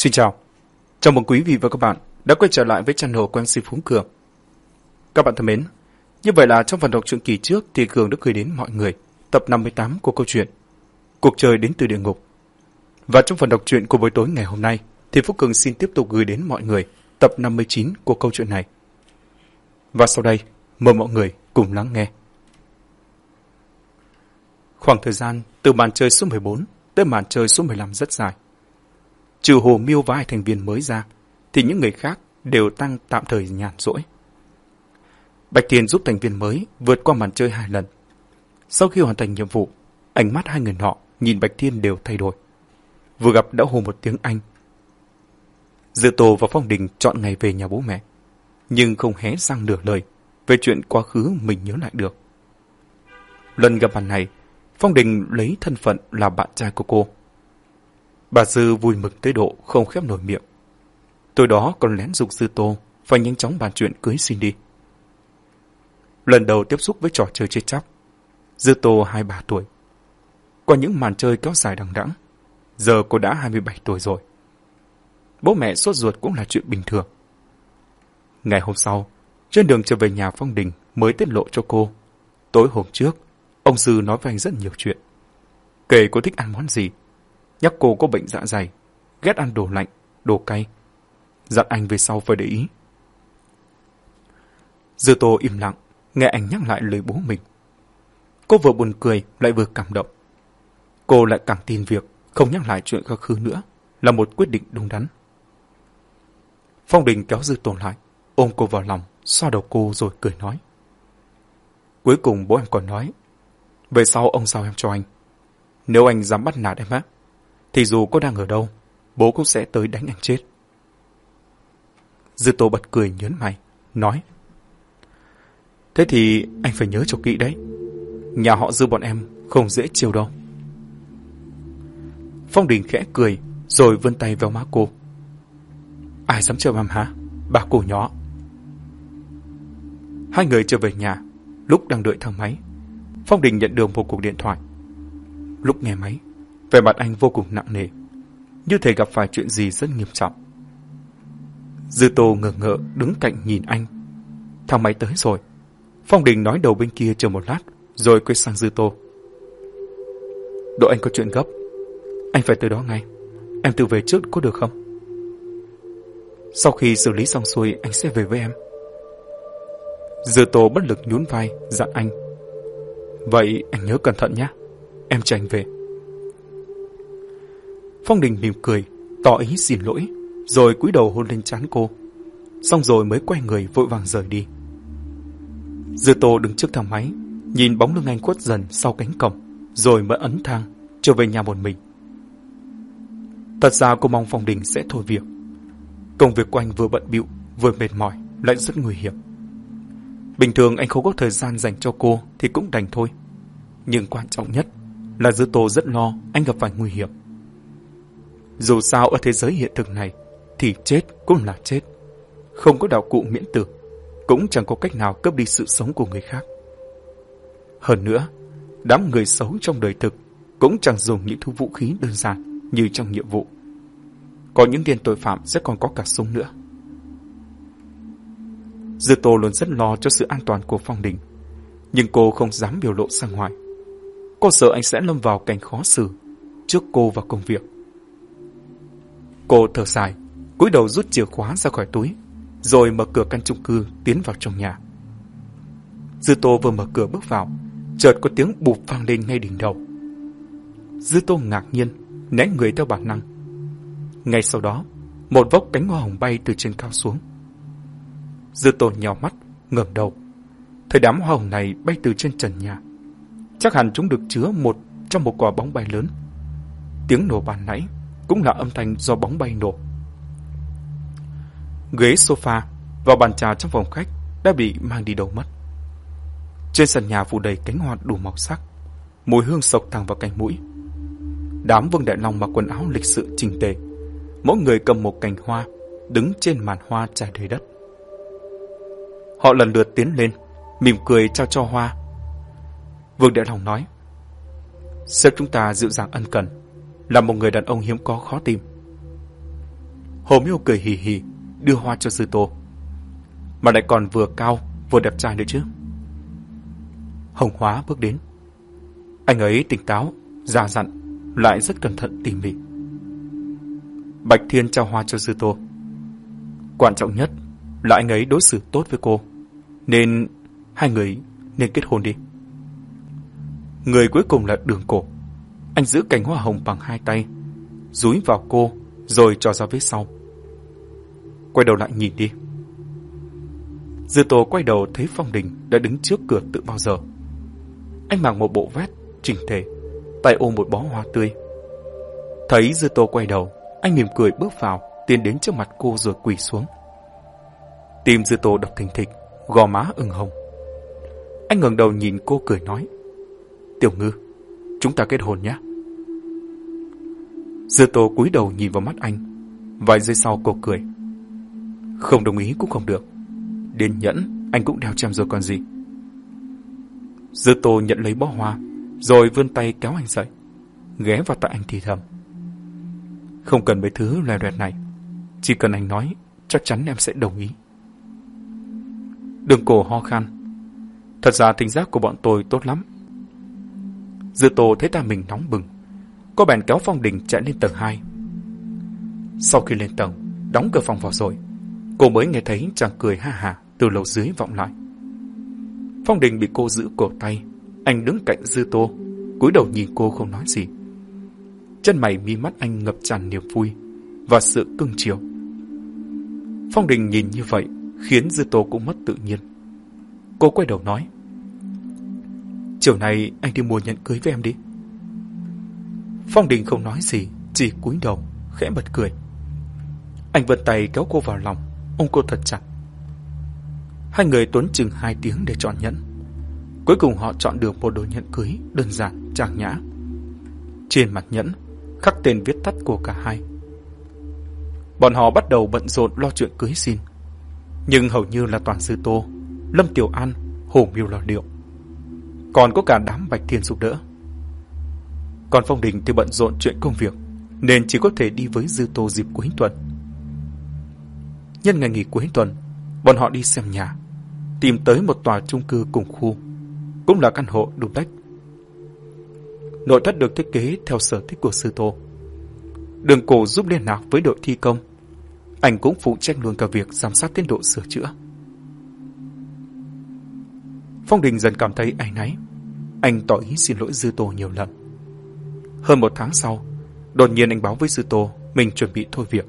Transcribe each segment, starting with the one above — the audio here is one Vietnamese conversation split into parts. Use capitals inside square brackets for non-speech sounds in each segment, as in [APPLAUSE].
Xin chào, chào mừng quý vị và các bạn đã quay trở lại với channel của MC Phúng Cường. Các bạn thân mến, như vậy là trong phần đọc truyện kỳ trước thì Cường đã gửi đến mọi người tập 58 của câu chuyện Cuộc chơi đến từ địa ngục. Và trong phần đọc truyện của buổi tối ngày hôm nay thì Phúc Cường xin tiếp tục gửi đến mọi người tập 59 của câu chuyện này. Và sau đây, mời mọi người cùng lắng nghe. Khoảng thời gian từ màn chơi số 14 tới màn chơi số 15 rất dài. Trừ Hồ Miêu và hai thành viên mới ra, thì những người khác đều tăng tạm thời nhàn rỗi. Bạch Thiên giúp thành viên mới vượt qua màn chơi hai lần. Sau khi hoàn thành nhiệm vụ, ánh mắt hai người họ nhìn Bạch Thiên đều thay đổi. Vừa gặp đã hồ một tiếng Anh. Dư Tô và Phong Đình chọn ngày về nhà bố mẹ, nhưng không hé răng nửa lời về chuyện quá khứ mình nhớ lại được. Lần gặp mặt này, Phong Đình lấy thân phận là bạn trai của cô. Bà Dư vui mừng tới độ không khép nổi miệng. Tôi đó còn lén dục Dư Tô và nhanh chóng bàn chuyện cưới xin đi. Lần đầu tiếp xúc với trò chơi chết chóc, Dư Tô 23 tuổi. Qua những màn chơi kéo dài đằng đẵng, giờ cô đã 27 tuổi rồi. Bố mẹ sốt ruột cũng là chuyện bình thường. Ngày hôm sau, trên đường trở về nhà Phong Đình mới tiết lộ cho cô. Tối hôm trước, ông Dư nói với anh rất nhiều chuyện. Kể cô thích ăn món gì, nhắc cô có bệnh dạ dày, ghét ăn đồ lạnh, đồ cay. Dặn anh về sau phải để ý. Dư Tô im lặng, nghe anh nhắc lại lời bố mình. Cô vừa buồn cười lại vừa cảm động. Cô lại càng tin việc không nhắc lại chuyện quá khứ nữa là một quyết định đúng đắn. Phong Đình kéo Dư Tô lại, ôm cô vào lòng, xoa đầu cô rồi cười nói. Cuối cùng bố em còn nói, về sau ông giao em cho anh. Nếu anh dám bắt nạt em á, thì dù có đang ở đâu, bố cũng sẽ tới đánh anh chết. Dư Tô bật cười nhớn mày, nói. Thế thì anh phải nhớ cho kỹ đấy. Nhà họ Dư bọn em không dễ chiều đâu. Phong Đình khẽ cười, rồi vươn tay vào má cô. Ai dám trêu em hả? Bà cô nhỏ. Hai người trở về nhà, lúc đang đợi thang máy. Phong Đình nhận được một cuộc điện thoại. Lúc nghe máy, về mặt anh vô cùng nặng nề, như thể gặp phải chuyện gì rất nghiêm trọng. Dư Tô ngờ ngợ đứng cạnh nhìn anh. Thang máy tới rồi. Phong Đình nói đầu bên kia chờ một lát, rồi quay sang Dư Tô. Độ anh có chuyện gấp. Anh phải tới đó ngay. Em tự về trước có được không? Sau khi xử lý xong xuôi, anh sẽ về với em. Dư Tô bất lực nhún vai, dặn anh. Vậy anh nhớ cẩn thận nhé. Em chờ anh về. Phong Đình mỉm cười, tỏ ý xin lỗi, rồi cúi đầu hôn lên trán cô. Xong rồi mới quay người vội vàng rời đi. Dư Tô đứng trước thang máy, nhìn bóng lưng anh khuất dần sau cánh cổng, rồi mới ấn thang, trở về nhà một mình. Thật ra cô mong Phong Đình sẽ thôi việc. Công việc của anh vừa bận bịu vừa mệt mỏi, lại rất nguy hiểm. Bình thường anh không có thời gian dành cho cô thì cũng đành thôi. Nhưng quan trọng nhất là Dư Tô rất lo anh gặp phải nguy hiểm. Dù sao ở thế giới hiện thực này thì chết cũng là chết. Không có đạo cụ miễn tử, cũng chẳng có cách nào cướp đi sự sống của người khác. Hơn nữa, đám người xấu trong đời thực cũng chẳng dùng những thứ vũ khí đơn giản như trong nhiệm vụ. Có những tên tội phạm sẽ còn có cả súng nữa. Dư Tô luôn rất lo cho sự an toàn của Phong Đình, nhưng cô không dám biểu lộ ra ngoài. Cô sợ anh sẽ lâm vào cảnh khó xử trước cô và công việc. Cô thở dài, cúi đầu rút chìa khóa ra khỏi túi, rồi mở cửa căn chung cư tiến vào trong nhà. Dư Tô vừa mở cửa bước vào, chợt có tiếng bụp vang lên ngay đỉnh đầu. Dư Tô ngạc nhiên, né người theo bản năng. Ngay sau đó, một vốc cánh hoa hồng bay từ trên cao xuống. Dư Tô nhào mắt, ngẩng đầu. Thời đám hoa hồng này bay từ trên trần nhà. Chắc hẳn chúng được chứa một trong một quả bóng bay lớn. Tiếng nổ bàn nãy cũng là âm thanh do bóng bay nổ. Ghế sofa và bàn trà trong phòng khách đã bị mang đi đâu mất. Trên sàn nhà phủ đầy cánh hoa đủ màu sắc, mùi hương sộc thẳng vào cánh mũi. Đám Vương Đại Long mặc quần áo lịch sự chỉnh tề, mỗi người cầm một cành hoa, đứng trên màn hoa trải đầy đất. Họ lần lượt tiến lên, mỉm cười trao cho hoa. Vương Đại Long nói, Sếp chúng ta dịu dàng ân cần, là một người đàn ông hiếm có khó tìm. Hồ Miêu cười hì hì, đưa hoa cho Sư Tô. Mà lại còn vừa cao, vừa đẹp trai nữa chứ. Hồng Hóa bước đến. Anh ấy tỉnh táo, già dặn, lại rất cẩn thận tỉ mỉ. Bạch Thiên trao hoa cho Sư Tô. Quan trọng nhất là anh ấy đối xử tốt với cô, nên hai người nên kết hôn đi. Người cuối cùng là đường cổ. Anh giữ cành hoa hồng bằng hai tay, dúi vào cô, rồi cho ra phía sau. Quay đầu lại nhìn đi. Dư Tô quay đầu thấy Phong Đình đã đứng trước cửa tự bao giờ. Anh mặc một bộ vest, chỉnh thể, tay ôm một bó hoa tươi. Thấy Dư Tô quay đầu, anh mỉm cười bước vào, tiến đến trước mặt cô rồi quỳ xuống. Tim Dư Tô đập thình thịch, gò má ửng hồng. Anh ngẩng đầu nhìn cô cười nói. Tiểu ngư, chúng ta kết hôn nhé. Dư Tô cúi đầu nhìn vào mắt anh. Vài giây sau cô cười. Không đồng ý cũng không được. Đến nhẫn, anh cũng đeo chăm rồi còn gì. Dư Tô nhận lấy bó hoa, rồi vươn tay kéo anh dậy, ghé vào tại anh thì thầm. Không cần mấy thứ loè loẹt này, chỉ cần anh nói, chắc chắn em sẽ đồng ý. Đường cổ ho khan. Thật ra tính giác của bọn tôi tốt lắm. Dư Tô thấy ta mình nóng bừng, cô bèn kéo Phong Đình chạy lên tầng 2. Sau khi lên tầng, đóng cửa phòng vào rồi, cô mới nghe thấy chàng cười ha hà từ lầu dưới vọng lại. Phong Đình bị cô giữ cổ tay, anh đứng cạnh Dư Tô, cúi đầu nhìn cô không nói gì. Chân mày mi mắt anh ngập tràn niềm vui và sự cưng chiều. Phong Đình nhìn như vậy khiến Dư Tô cũng mất tự nhiên. Cô quay đầu nói. Chiều nay anh đi mua nhẫn cưới với em đi. Phong Đình không nói gì, chỉ cúi đầu, khẽ bật cười. Anh vươn tay kéo cô vào lòng, ôm cô thật chặt. Hai người tốn chừng hai tiếng để chọn nhẫn. Cuối cùng họ chọn được một đôi nhẫn cưới đơn giản, trang nhã. Trên mặt nhẫn, khắc tên viết tắt của cả hai. Bọn họ bắt đầu bận rộn lo chuyện cưới xin. Nhưng hầu như là toàn sư tô, Lâm Tiểu An, Hồ Miêu Lò liệu. Còn có cả đám Bạch Thiên giúp đỡ. Còn Phong Đình thì bận rộn chuyện công việc, nên chỉ có thể đi với Dư Tô dịp cuối tuần. Nhân ngày nghỉ cuối tuần, bọn họ đi xem nhà, tìm tới một tòa chung cư cùng khu, cũng là căn hộ duplex. Nội thất được thiết kế theo sở thích của Sư Tô. Đường cổ giúp liên lạc với đội thi công. Anh cũng phụ trách luôn cả việc giám sát tiến độ sửa chữa. Phong Đình dần cảm thấy áy náy. Anh tỏ ý xin lỗi Dư Tô nhiều lần. Hơn một tháng sau, đột nhiên anh báo với Sư Tô mình chuẩn bị thôi việc.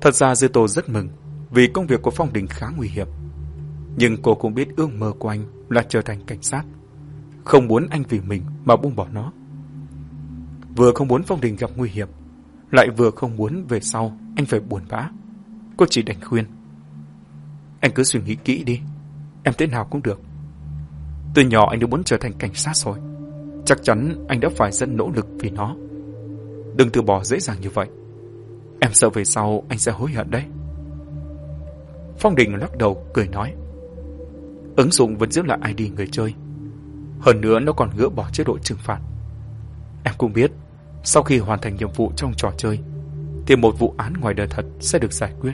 Thật ra Dư Tô rất mừng vì công việc của Phong Đình khá nguy hiểm. Nhưng cô cũng biết ước mơ của anh là trở thành cảnh sát. Không muốn anh vì mình mà buông bỏ nó. Vừa không muốn Phong Đình gặp nguy hiểm, lại vừa không muốn về sau anh phải buồn bã. Cô chỉ đành khuyên. Anh cứ suy nghĩ kỹ đi, em thế nào cũng được. Từ nhỏ anh đã muốn trở thành cảnh sát rồi. Chắc chắn anh đã phải rất nỗ lực vì nó. Đừng từ bỏ dễ dàng như vậy. Em sợ về sau anh sẽ hối hận đấy. Phong Đình lắc đầu cười nói. Ứng dụng vẫn giữ lại ID người chơi. Hơn nữa nó còn gỡ bỏ chế độ trừng phạt. Em cũng biết, sau khi hoàn thành nhiệm vụ trong trò chơi, thì một vụ án ngoài đời thật sẽ được giải quyết.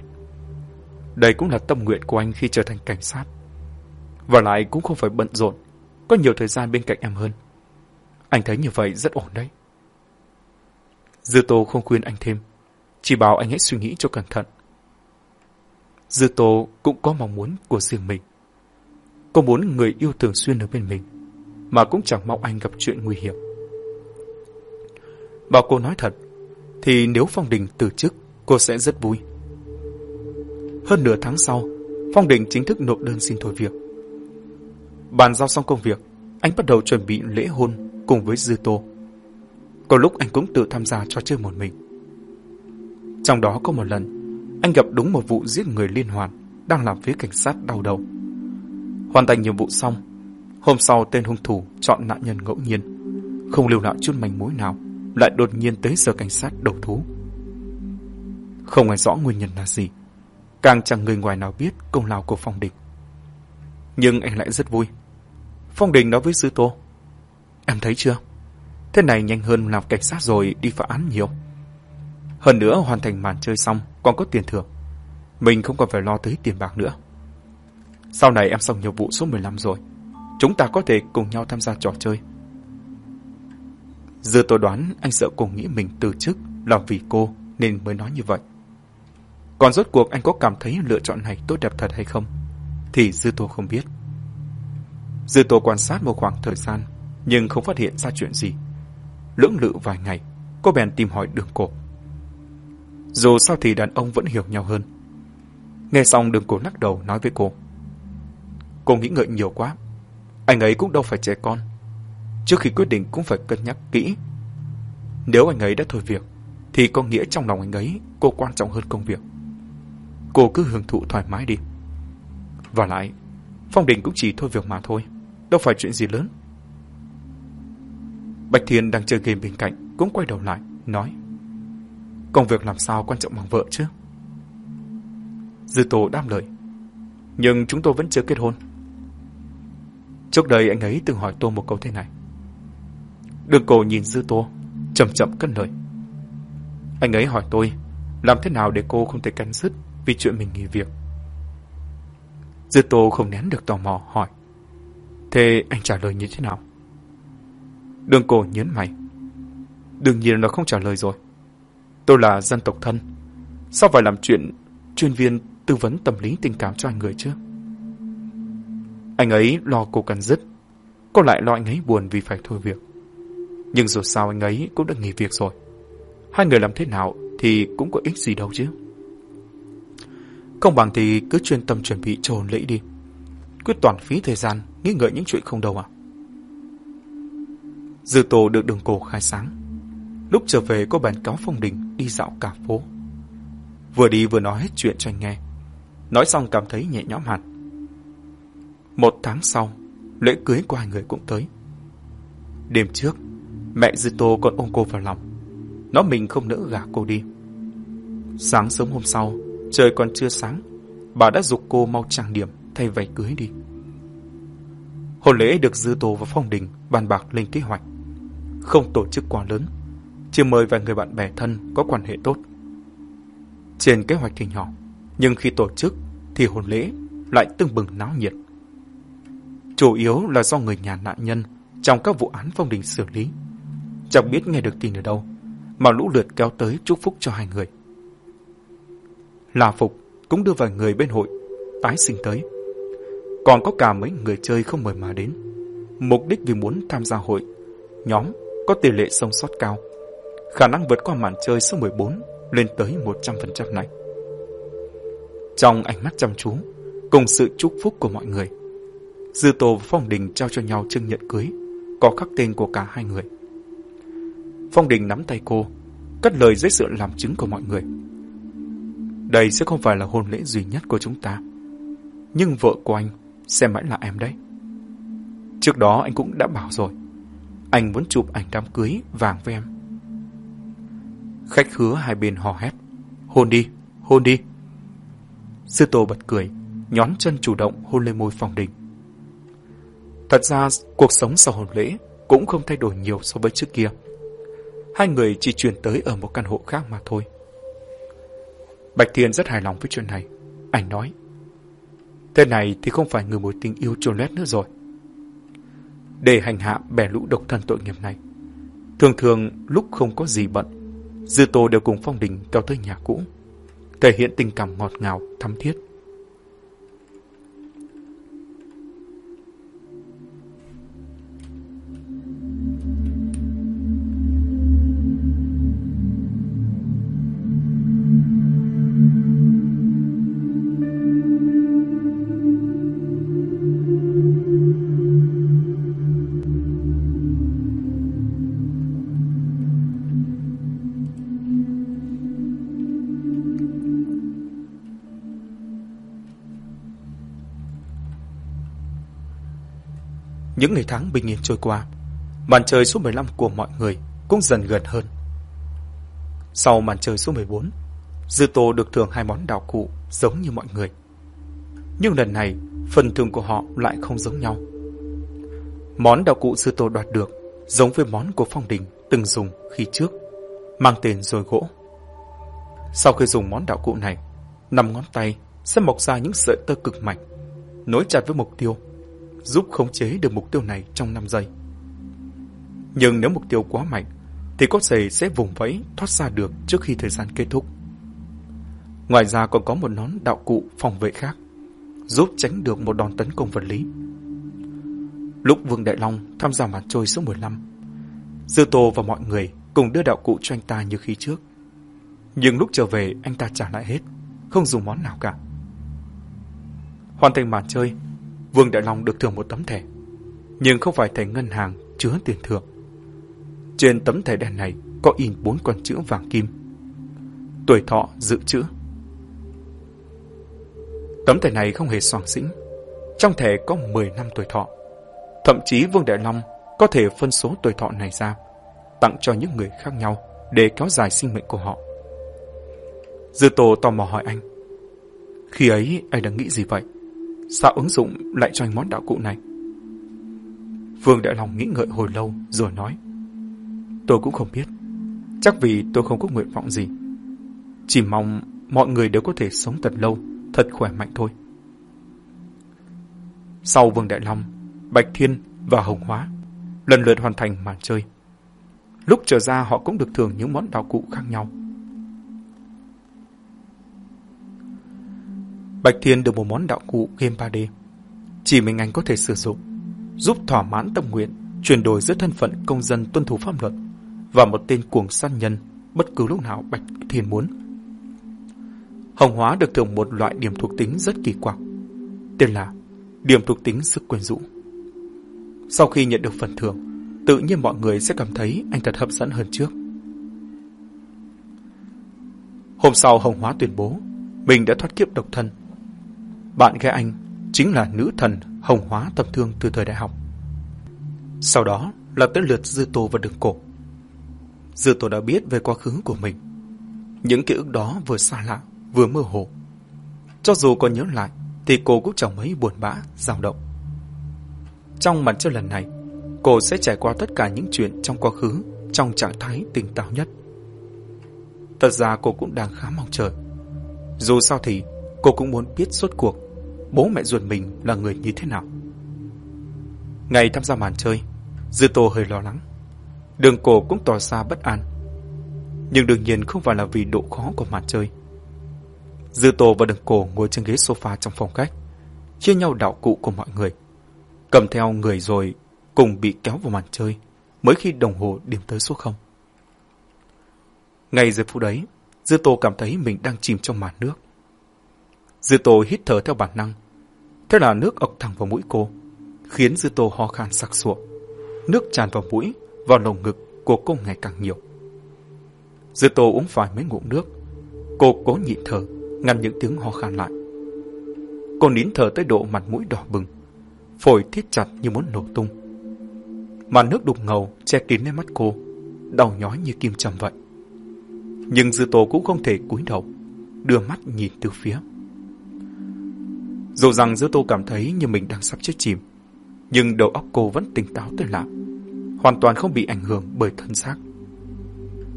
Đây cũng là tâm nguyện của anh khi trở thành cảnh sát. Và lại cũng không phải bận rộn, có nhiều thời gian bên cạnh em hơn. Anh thấy như vậy rất ổn đấy. Dư Tô không khuyên anh thêm, chỉ bảo anh hãy suy nghĩ cho cẩn thận. Dư Tô cũng có mong muốn của riêng mình. Cô muốn người yêu thường xuyên ở bên mình, mà cũng chẳng mong anh gặp chuyện nguy hiểm. Bảo cô nói thật, thì nếu Phong Đình từ chức, cô sẽ rất vui. Hơn nửa tháng sau, Phong Đình chính thức nộp đơn xin thôi việc. Bàn giao xong công việc, anh bắt đầu chuẩn bị lễ hôn cùng với Dư Tô. Có lúc anh cũng tự tham gia trò chơi một mình. Trong đó có một lần, anh gặp đúng một vụ giết người liên hoàn đang làm phía cảnh sát đau đầu. Hoàn thành nhiệm vụ xong, hôm sau tên hung thủ chọn nạn nhân ngẫu nhiên, không lưu lại chút manh mối nào, lại đột nhiên tới giờ cảnh sát đầu thú. Không ai rõ nguyên nhân là gì, càng chẳng người ngoài nào biết công lao của Phong Đình. Nhưng anh lại rất vui. Phong Đình nói với Sư Tô, Em thấy chưa? Thế này nhanh hơn làm cảnh sát rồi đi phá án nhiều. Hơn nữa hoàn thành màn chơi xong, còn có tiền thưởng. Mình không còn phải lo tới tiền bạc nữa. Sau này em xong nhiệm vụ số 15 rồi. Chúng ta có thể cùng nhau tham gia trò chơi. Dư tôi đoán anh sợ cô nghĩ mình từ chức là vì cô nên mới nói như vậy. Còn rốt cuộc anh có cảm thấy lựa chọn này tốt đẹp thật hay không? Thì Dư Tô không biết. Dư Tô quan sát một khoảng thời gian nhưng không phát hiện ra chuyện gì. Lưỡng lự vài ngày, cô bèn tìm hỏi đường cổ. Dù sao thì đàn ông vẫn hiểu nhau hơn. Nghe xong đường cổ lắc đầu nói với cô. Cô nghĩ ngợi nhiều quá. Anh ấy cũng đâu phải trẻ con. Trước khi quyết định cũng phải cân nhắc kỹ. Nếu anh ấy đã thôi việc, thì có nghĩa trong lòng anh ấy cô quan trọng hơn công việc. Cô cứ hưởng thụ thoải mái đi. Và lại, Phong Đình cũng chỉ thôi việc mà thôi, đâu phải chuyện gì lớn. Bạch Thiên đang chơi game bên cạnh cũng quay đầu lại, nói Công việc làm sao quan trọng bằng vợ chứ? Dư Tô đáp lời Nhưng chúng tôi vẫn chưa kết hôn. Trước đây anh ấy từng hỏi tôi một câu thế này. Đường cổ nhìn Dư Tô, chậm chậm cất lời. Anh ấy hỏi tôi, làm thế nào để cô không thể cắn dứt vì chuyện mình nghỉ việc? Dư Tô không nén được tò mò hỏi. Thế anh trả lời như thế nào? Đường cổ nhớn mày. Đương nhiên là không trả lời rồi. Tôi là dân tộc thân. Sao phải làm chuyện chuyên viên tư vấn tâm lý tình cảm cho anh người chứ? Anh ấy lo cô cần dứt. Cô lại lo anh ấy buồn vì phải thôi việc. Nhưng dù sao anh ấy cũng đã nghỉ việc rồi. Hai người làm thế nào thì cũng có ích gì đâu chứ. Không bằng thì cứ chuyên tâm chuẩn bị cho hồn lễ đi. Quyết toàn phí thời gian, nghĩ ngợi những chuyện không đâu à. Dư tổ được đường cổ khai sáng. Lúc trở về cô bèn cáo Phong Đình đi dạo cả phố. Vừa đi vừa nói hết chuyện cho anh nghe. Nói xong cảm thấy nhẹ nhõm hẳn. Một tháng sau, lễ cưới của hai người cũng tới. Đêm trước, mẹ Dư Tô còn ôm cô vào lòng. Nó mình không nỡ gả cô đi. Sáng sớm hôm sau, trời còn chưa sáng, bà đã dục cô mau trang điểm thay váy cưới đi. Hôn lễ được Dư Tô và Phong Đình bàn bạc lên kế hoạch không tổ chức quá lớn, chỉ mời vài người bạn bè thân có quan hệ tốt. Trên kế hoạch thì nhỏ, nhưng khi tổ chức thì hôn lễ lại tưng bừng náo nhiệt. Chủ yếu là do người nhà nạn nhân trong các vụ án phong đình xử lý. Chẳng biết nghe được tin ở đâu, mà lũ lượt kéo tới chúc phúc cho hai người. La Phục cũng đưa vài người bên hội tái sinh tới. Còn có cả mấy người chơi không mời mà đến. Mục đích vì muốn tham gia hội, nhóm có tỷ lệ sống sót cao. Khả năng vượt qua màn chơi số 14 lên tới 100% này. Trong ánh mắt chăm chú, cùng sự chúc phúc của mọi người, Dư Tô và Phong Đình trao cho nhau chứng nhận cưới, có khắc tên của cả hai người. Phong Đình nắm tay cô, cất lời dưới sự làm chứng của mọi người. Đây sẽ không phải là hôn lễ duy nhất của chúng ta, nhưng vợ của anh sẽ mãi là em đấy. Trước đó anh cũng đã bảo rồi, anh muốn chụp ảnh đám cưới vàng với em. Khách khứa hai bên hò hét. Hôn đi, hôn đi. Sư tổ bật cười, nhón chân chủ động hôn lên môi phòng đình. Thật ra, cuộc sống sau hôn lễ cũng không thay đổi nhiều so với trước kia. Hai người chỉ chuyển tới ở một căn hộ khác mà thôi. Bạch Thiên rất hài lòng với chuyện này. Anh nói, thế này thì không phải người mối tình yêu Cholet nữa rồi để hành hạ bè lũ độc thân tội nghiệp này. Thường thường lúc không có gì bận, Dư Tô đều cùng Phong Đình kéo tới nhà cũ, thể hiện tình cảm ngọt ngào, thắm thiết. Những ngày tháng bình yên trôi qua, màn chơi số 15 của mọi người cũng dần gần hơn. Sau màn chơi số 14, Dư Tô được thưởng hai món đạo cụ giống như mọi người. Nhưng lần này, phần thưởng của họ lại không giống nhau. Món đạo cụ Dư Tô đoạt được giống với món của Phong Đình từng dùng khi trước, mang tên rồi gỗ. Sau khi dùng món đạo cụ này, năm ngón tay sẽ mọc ra những sợi tơ cực mạnh, nối chặt với mục tiêu, giúp khống chế được mục tiêu này trong 5 giây. Nhưng nếu mục tiêu quá mạnh, thì có thể sẽ vùng vẫy thoát ra được trước khi thời gian kết thúc. Ngoài ra còn có một nón đạo cụ phòng vệ khác, giúp tránh được một đòn tấn công vật lý. Lúc Vương Đại Long tham gia màn trôi số 15, Dư Tô và mọi người cùng đưa đạo cụ cho anh ta như khi trước. Nhưng lúc trở về anh ta trả lại hết, không dùng món nào cả. Hoàn thành màn chơi, Vương Đại Long được thưởng một tấm thẻ, nhưng không phải thẻ ngân hàng chứa tiền thưởng. Trên tấm thẻ đen này có in bốn con chữ vàng kim. Tuổi thọ dự trữ. Tấm thẻ này không hề soàng xĩnh. Trong thẻ có 10 năm tuổi thọ. Thậm chí Vương Đại Long có thể phân số tuổi thọ này ra, tặng cho những người khác nhau để kéo dài sinh mệnh của họ. Dư Tô tò mò hỏi anh. Khi ấy anh đang nghĩ gì vậy? Sao ứng dụng lại cho anh món đạo cụ này? Vương Đại Long nghĩ ngợi hồi lâu rồi nói. Tôi cũng không biết. Chắc vì tôi không có nguyện vọng gì. Chỉ mong mọi người đều có thể sống thật lâu, thật khỏe mạnh thôi. Sau Vương Đại Long, Bạch Thiên và Hồng Hóa lần lượt hoàn thành màn chơi. Lúc trở ra họ cũng được thưởng những món đạo cụ khác nhau. Bạch Thiên được một món đạo cụ game 3D. Chỉ mình anh có thể sử dụng, giúp thỏa mãn tâm nguyện, chuyển đổi giữa thân phận công dân tuân thủ pháp luật và một tên cuồng sát nhân bất cứ lúc nào Bạch Thiên muốn. Hồng Hóa được thưởng một loại điểm thuộc tính rất kỳ quặc, tên là điểm thuộc tính sức quyến rũ. Sau khi nhận được phần thưởng, tự nhiên mọi người sẽ cảm thấy anh thật hấp dẫn hơn trước. Hôm sau Hồng Hóa tuyên bố mình đã thoát kiếp độc thân. Bạn gái anh chính là nữ thần Hồng Hóa tâm thương từ thời đại học. Sau đó là tới lượt Dư Tô và Đường Cổ. Dư Tô đã biết về quá khứ của mình. Những ký ức đó vừa xa lạ, vừa mơ hồ. Cho dù có nhớ lại, thì cô cũng chẳng mấy buồn bã, dao động. Trong màn chơi lần này, cô sẽ trải qua tất cả những chuyện trong quá khứ trong trạng thái tỉnh táo nhất. Thật ra cô cũng đang khá mong chờ. Dù sao thì, cô cũng muốn biết suốt cuộc bố mẹ ruột mình là người như thế nào. Ngày tham gia màn chơi, Dư Tô hơi lo lắng. Đường cổ cũng tỏ ra bất an. Nhưng đương nhiên không phải là vì độ khó của màn chơi. Dư Tô và đường cổ ngồi trên ghế sofa trong phòng khách, chia nhau đạo cụ của mọi người. Cầm theo người rồi cùng bị kéo vào màn chơi, mới khi đồng hồ điểm tới số 0. Ngay giờ phút đấy, Dư Tô cảm thấy mình đang chìm trong màn nước. Dư Tô hít thở theo bản năng. Thế là nước ọc thẳng vào mũi cô, khiến Dư Tô ho khan sặc sụa. Nước tràn vào mũi, vào lồng ngực của cô ngày càng nhiều. Dư Tô uống phải mấy ngụm nước. Cô cố nhịn thở, ngăn những tiếng ho khan lại. Cô nín thở tới độ mặt mũi đỏ bừng, phổi thiết chặt như muốn nổ tung. Màn nước đục ngầu che kín lên mắt cô, đau nhói như kim châm vậy. Nhưng Dư Tô cũng không thể cúi đầu, đưa mắt nhìn từ phía. Dù rằng giữa Tô cảm thấy như mình đang sắp chết chìm, nhưng đầu óc cô vẫn tỉnh táo tới lạ, hoàn toàn không bị ảnh hưởng bởi thân xác.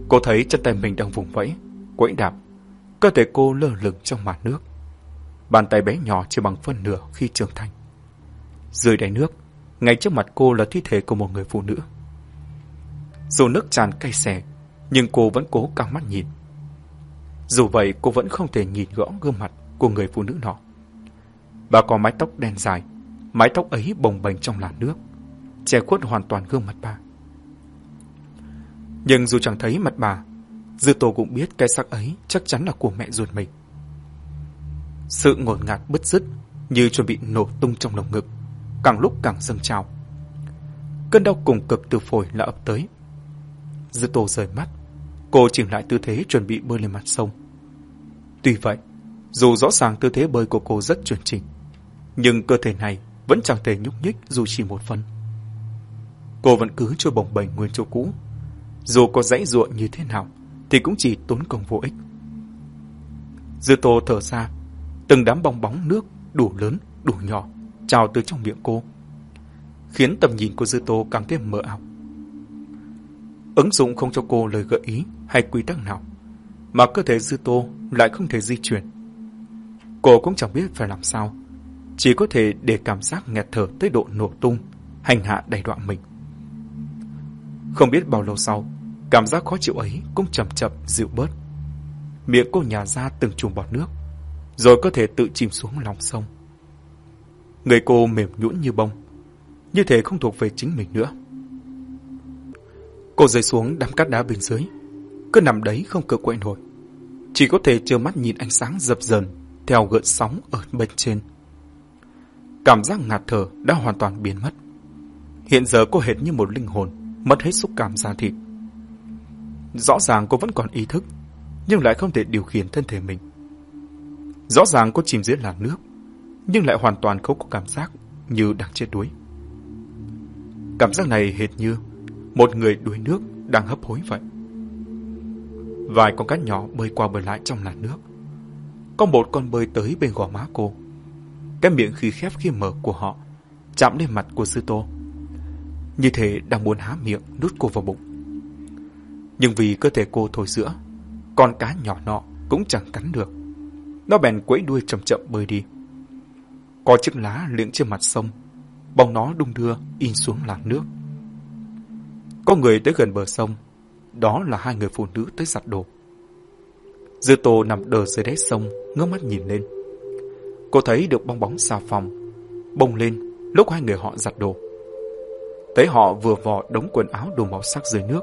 Cô thấy chân tay mình đang vùng vẫy, quẫy đạp, cơ thể cô lơ lửng trong màn nước. Bàn tay bé nhỏ chỉ bằng phân nửa khi trưởng thành. Dưới đáy nước, ngay trước mặt cô là thi thể của một người phụ nữ. Dù nước tràn cay xè, nhưng cô vẫn cố căng mắt nhìn. Dù vậy cô vẫn không thể nhìn rõ gương mặt của người phụ nữ nọ. Bà có mái tóc đen dài, mái tóc ấy bồng bềnh trong làn nước, che khuất hoàn toàn gương mặt bà. Nhưng dù chẳng thấy mặt bà, Dư Tô cũng biết cái xác ấy chắc chắn là của mẹ ruột mình. Sự ngột ngạt bứt rứt như chuẩn bị nổ tung trong lồng ngực, càng lúc càng dâng trào. Cơn đau cùng cực từ phổi là ập tới. Dư Tô rời mắt, cô chỉnh lại tư thế chuẩn bị bơi lên mặt sông. Tuy vậy, dù rõ ràng tư thế bơi của cô rất chuẩn chỉnh, nhưng cơ thể này vẫn chẳng thể nhúc nhích dù chỉ một phần. Cô vẫn cứ trôi bồng bềnh nguyên chỗ cũ. Dù có dãy ruộng như thế nào, thì cũng chỉ tốn công vô ích. Dư tô thở ra, từng đám bong bóng nước đủ lớn, đủ nhỏ, trào từ trong miệng cô, khiến tầm nhìn của Dư tô càng thêm mờ ảo. Ứng dụng không cho cô lời gợi ý hay quy tắc nào, mà cơ thể Dư Tô lại không thể di chuyển. Cô cũng chẳng biết phải làm sao, chỉ có thể để cảm giác nghẹt thở tới độ nổ tung, hành hạ đầy đoạn mình. Không biết bao lâu sau, cảm giác khó chịu ấy cũng chậm chậm dịu bớt. Miệng cô nhà ra từng chùm bọt nước, rồi có thể tự chìm xuống lòng sông. Người cô mềm nhũn như bông, như thể không thuộc về chính mình nữa. Cô rơi xuống đám cát đá bên dưới, cứ nằm đấy không cựa quậy nổi. Chỉ có thể trơ mắt nhìn ánh sáng dập dần theo gợn sóng ở bên trên. Cảm giác ngạt thở đã hoàn toàn biến mất. Hiện giờ cô hệt như một linh hồn, mất hết xúc cảm da thịt. Rõ ràng cô vẫn còn ý thức, nhưng lại không thể điều khiển thân thể mình. Rõ ràng cô chìm dưới làn nước, nhưng lại hoàn toàn không có cảm giác như đang chết đuối. Cảm giác này hệt như một người đuối nước đang hấp hối vậy. Vài con cá nhỏ bơi qua bơi lại trong làn nước. Có một con bơi tới bên gò má cô. Cái miệng khi khép khi mở của họ chạm lên mặt của sư tô. Như thể đang muốn há miệng nút cô vào bụng. Nhưng vì cơ thể cô thổi sữa con cá nhỏ nọ cũng chẳng cắn được. Nó bèn quẫy đuôi chậm chậm bơi đi. Có chiếc lá liệng trên mặt sông, bóng nó đung đưa in xuống làn nước. Có người tới gần bờ sông, đó là hai người phụ nữ tới giặt đồ. Dư tô nằm đờ dưới đáy sông, ngước mắt nhìn lên. Cô thấy được bong bóng xà phòng, bông lên lúc hai người họ giặt đồ. Thấy họ vừa vò đống quần áo đồ màu sắc dưới nước,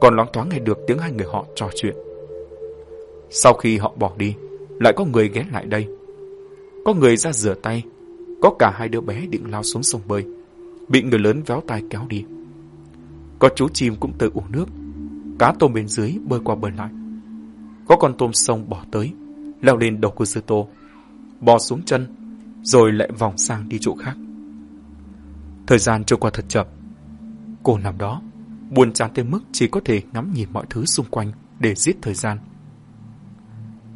còn loáng thoáng nghe được tiếng hai người họ trò chuyện. Sau khi họ bỏ đi, lại có người ghé lại đây. Có người ra rửa tay, có cả hai đứa bé định lao xuống sông bơi, bị người lớn véo tay kéo đi. Có chú chim cũng tới uống nước, cá tôm bên dưới bơi qua bơi lại. Có con tôm sông bỏ tới, leo lên đầu của sư tô, bò xuống chân, rồi lại vòng sang đi chỗ khác. Thời gian trôi qua thật chậm. Cô nằm đó, buồn chán tới mức chỉ có thể ngắm nhìn mọi thứ xung quanh để giết thời gian.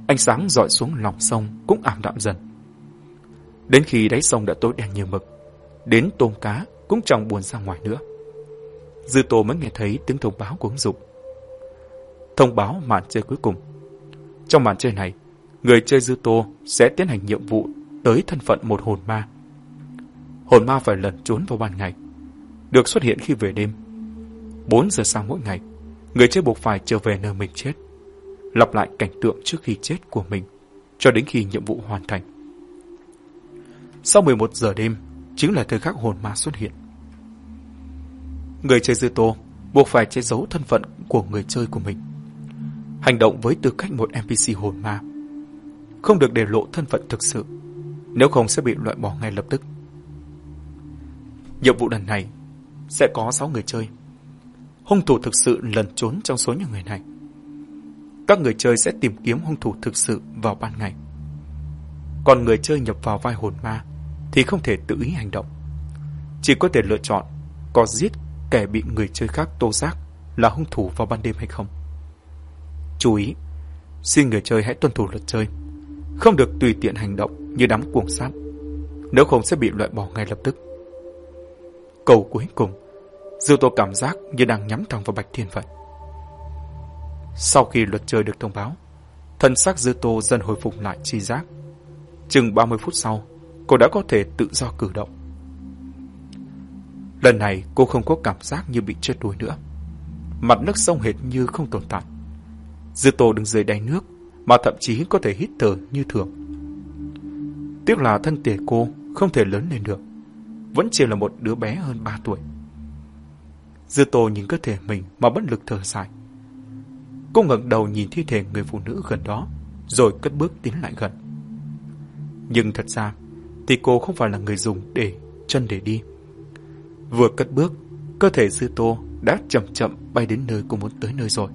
Ánh sáng dọi xuống lòng sông cũng ảm đạm dần. Đến khi đáy sông đã tối đen như mực, đến tôm cá cũng chẳng buồn ra ngoài nữa. Dư Tô mới nghe thấy tiếng thông báo của ứng dụng. Thông báo màn chơi cuối cùng. Trong màn chơi này, người chơi Dư Tô sẽ tiến hành nhiệm vụ tới thân phận một hồn ma. Hồn ma phải lẩn trốn vào ban ngày, được xuất hiện khi về đêm. 4 giờ sáng mỗi ngày, người chơi buộc phải trở về nơi mình chết, lặp lại cảnh tượng trước khi chết của mình, cho đến khi nhiệm vụ hoàn thành. Sau 11 giờ đêm, chính là thời khắc hồn ma xuất hiện. Người chơi dư tô buộc phải che giấu thân phận của người chơi của mình. Hành động với tư cách một NPC hồn ma. Không được để lộ thân phận thực sự, nếu không sẽ bị loại bỏ ngay lập tức. Nhiệm vụ lần này sẽ có 6 người chơi. Hung thủ thực sự lẩn trốn trong số những người này. Các người chơi sẽ tìm kiếm hung thủ thực sự vào ban ngày. Còn người chơi nhập vào vai hồn ma thì không thể tự ý hành động. Chỉ có thể lựa chọn có giết kẻ bị người chơi khác tô giác là hung thủ vào ban đêm hay không. Chú ý, xin người chơi hãy tuân thủ luật chơi, không được tùy tiện hành động như đám cuồng sát, nếu không sẽ bị loại bỏ ngay lập tức. Cầu cuối cùng, Dư Tô cảm giác như đang nhắm thẳng vào Bạch Thiên vậy. Sau khi luật chơi được thông báo, thân xác Dư Tô dần hồi phục lại chi giác. Chừng 30 phút sau, cô đã có thể tự do cử động. Lần này cô không có cảm giác như bị chết đuối nữa. Mặt nước sông hệt như không tồn tại. Dư tô đứng dưới đáy nước, mà thậm chí có thể hít thở như thường. Tiếc là thân thể cô không thể lớn lên được, vẫn chỉ là một đứa bé hơn 3 tuổi. Dư tô nhìn cơ thể mình mà bất lực thở dài. Cô ngẩng đầu nhìn thi thể người phụ nữ gần đó, rồi cất bước tiến lại gần. Nhưng thật ra, thì cô không phải là người dùng để chân để đi. Vừa cất bước, cơ thể dư tô đã chậm chậm bay đến nơi cô muốn tới nơi rồi.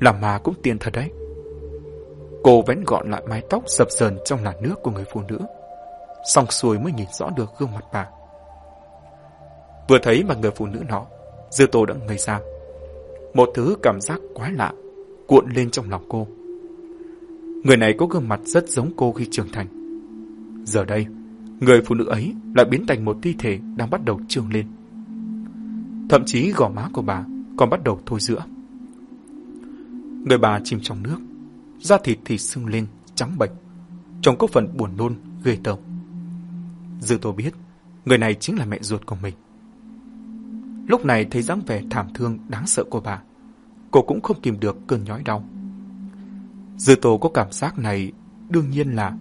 Làm mà cũng tiền thật đấy. Cô vén gọn lại mái tóc sập sờn trong làn nước của người phụ nữ. Xong xuôi mới nhìn rõ được gương mặt bà. Vừa thấy mặt người phụ nữ nọ, dư tô đã ngây ra. Một thứ cảm giác quái lạ cuộn lên trong lòng cô. Người này có gương mặt rất giống cô khi trưởng thành. Giờ đây, người phụ nữ ấy lại biến thành một thi thể đang bắt đầu trương lên. Thậm chí gò má của bà còn bắt đầu thôi giữa. Người bà chìm trong nước, da thịt thì sưng lên, trắng bệch, trông có phần buồn nôn, ghê tởm. Dư Tô biết, người này chính là mẹ ruột của mình. Lúc này thấy dáng vẻ thảm thương đáng sợ của bà, cô cũng không kìm được cơn nhói đau. Dư Tô có cảm giác này đương nhiên là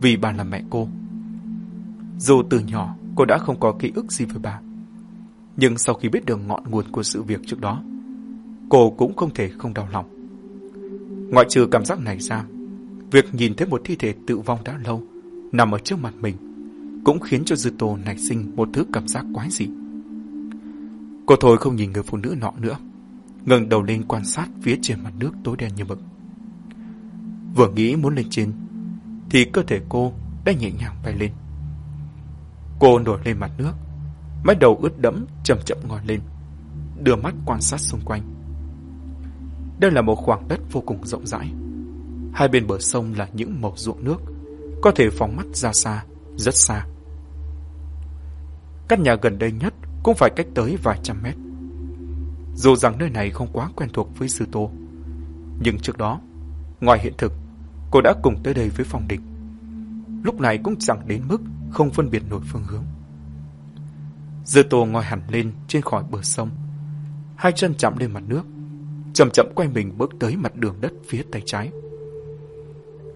vì bà là mẹ cô. Dù từ nhỏ cô đã không có ký ức gì với bà, nhưng sau khi biết được ngọn nguồn của sự việc trước đó, cô cũng không thể không đau lòng. Ngoại trừ cảm giác này ra, việc nhìn thấy một thi thể tự vong đã lâu nằm ở trước mặt mình cũng khiến cho Dư Tô nảy sinh một thứ cảm giác quái dị. Cô thôi không nhìn người phụ nữ nọ nữa, ngẩng đầu lên quan sát phía trên mặt nước tối đen như mực. Vừa nghĩ muốn lên trên, thì cơ thể cô đã nhẹ nhàng bay lên. Cô nổi lên mặt nước, mái đầu ướt đẫm chậm chậm ngòi lên, đưa mắt quan sát xung quanh. Đây là một khoảng đất vô cùng rộng rãi. Hai bên bờ sông là những màu ruộng nước, có thể phóng mắt ra xa, rất xa. Căn nhà gần đây nhất cũng phải cách tới vài trăm mét. Dù rằng nơi này không quá quen thuộc với Sư Tô, nhưng trước đó, ngoài hiện thực, cô đã cùng tới đây với Phong Đình. Lúc này cũng chẳng đến mức không phân biệt nổi phương hướng. Dư Tô ngồi hẳn lên trên khỏi bờ sông, hai chân chạm lên mặt nước, chậm chậm quay mình bước tới mặt đường đất phía tay trái.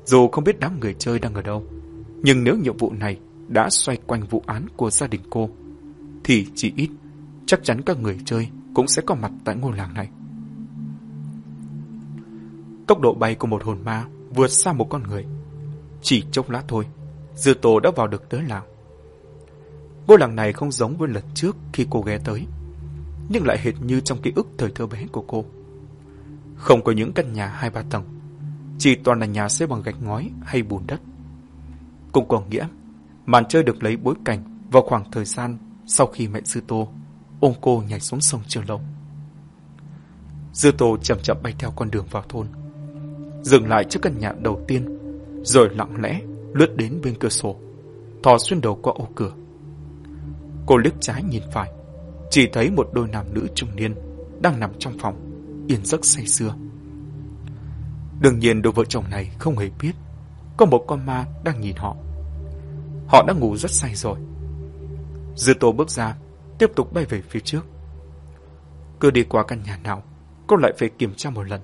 Dù không biết đám người chơi đang ở đâu, nhưng nếu nhiệm vụ này đã xoay quanh vụ án của gia đình cô, thì chỉ ít, chắc chắn các người chơi cũng sẽ có mặt tại ngôi làng này. Tốc độ bay của một hồn ma vượt xa một con người. Chỉ chốc lát thôi, Dư tổ đã vào được tới làng. Ngôi làng này không giống với lần trước khi cô ghé tới, nhưng lại hệt như trong ký ức thời thơ bé của cô. Không có những căn nhà hai ba tầng, chỉ toàn là nhà xây bằng gạch ngói hay bùn đất. Cũng có nghĩa, màn chơi được lấy bối cảnh vào khoảng thời gian sau khi mẹ Dư Tô ôm cô nhảy xuống sông Trường lộng. Dư Tô chậm chậm bay theo con đường vào thôn, dừng lại trước căn nhà đầu tiên, rồi lặng lẽ lướt đến bên cửa sổ, thò xuyên đầu qua ô cửa. Cô liếc trái nhìn phải, chỉ thấy một đôi nam nữ trung niên đang nằm trong phòng, yên giấc say sưa. Đương nhiên đôi vợ chồng này không hề biết có một con ma đang nhìn họ. Họ đã ngủ rất say rồi. Dư Tô bước ra, tiếp tục bay về phía trước. Cứ đi qua căn nhà nào, cô lại phải kiểm tra một lần.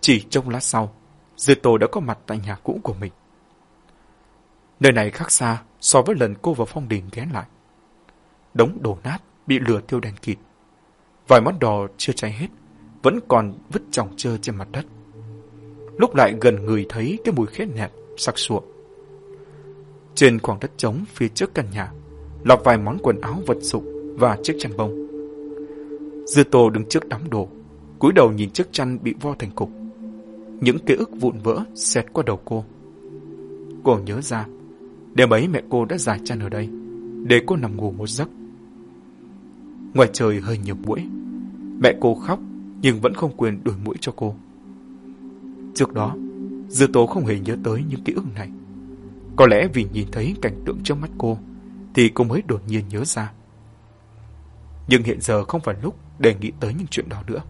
Chỉ trong lát sau, Dư Tô đã có mặt tại nhà cũ của mình. Nơi này khác xa so với lần cô và Phong Đình ghé lại. Đống đổ nát bị lửa thiêu đèn kịt. Vài món đồ chưa cháy hết, vẫn còn vứt chồng trơ trên mặt đất. Lúc lại gần người thấy cái mùi khét nẹt, sặc sụa. Trên khoảng đất trống phía trước căn nhà lọc vài món quần áo vật dụng và chiếc chăn bông. Dư Tô đứng trước đám đồ, cúi đầu nhìn chiếc chăn bị vo thành cục. Những ký ức vụn vỡ xẹt qua đầu cô. Cô nhớ ra, đêm ấy mẹ cô đã giải chăn ở đây, để cô nằm ngủ một giấc. Ngoài trời hơi nhiều mũi, mẹ cô khóc nhưng vẫn không quên đuổi mũi cho cô. Trước đó, Dư Tố không hề nhớ tới những ký ức này. Có lẽ vì nhìn thấy cảnh tượng trước mắt cô, thì cô mới đột nhiên nhớ ra. Nhưng hiện giờ không phải lúc để nghĩ tới những chuyện đó nữa.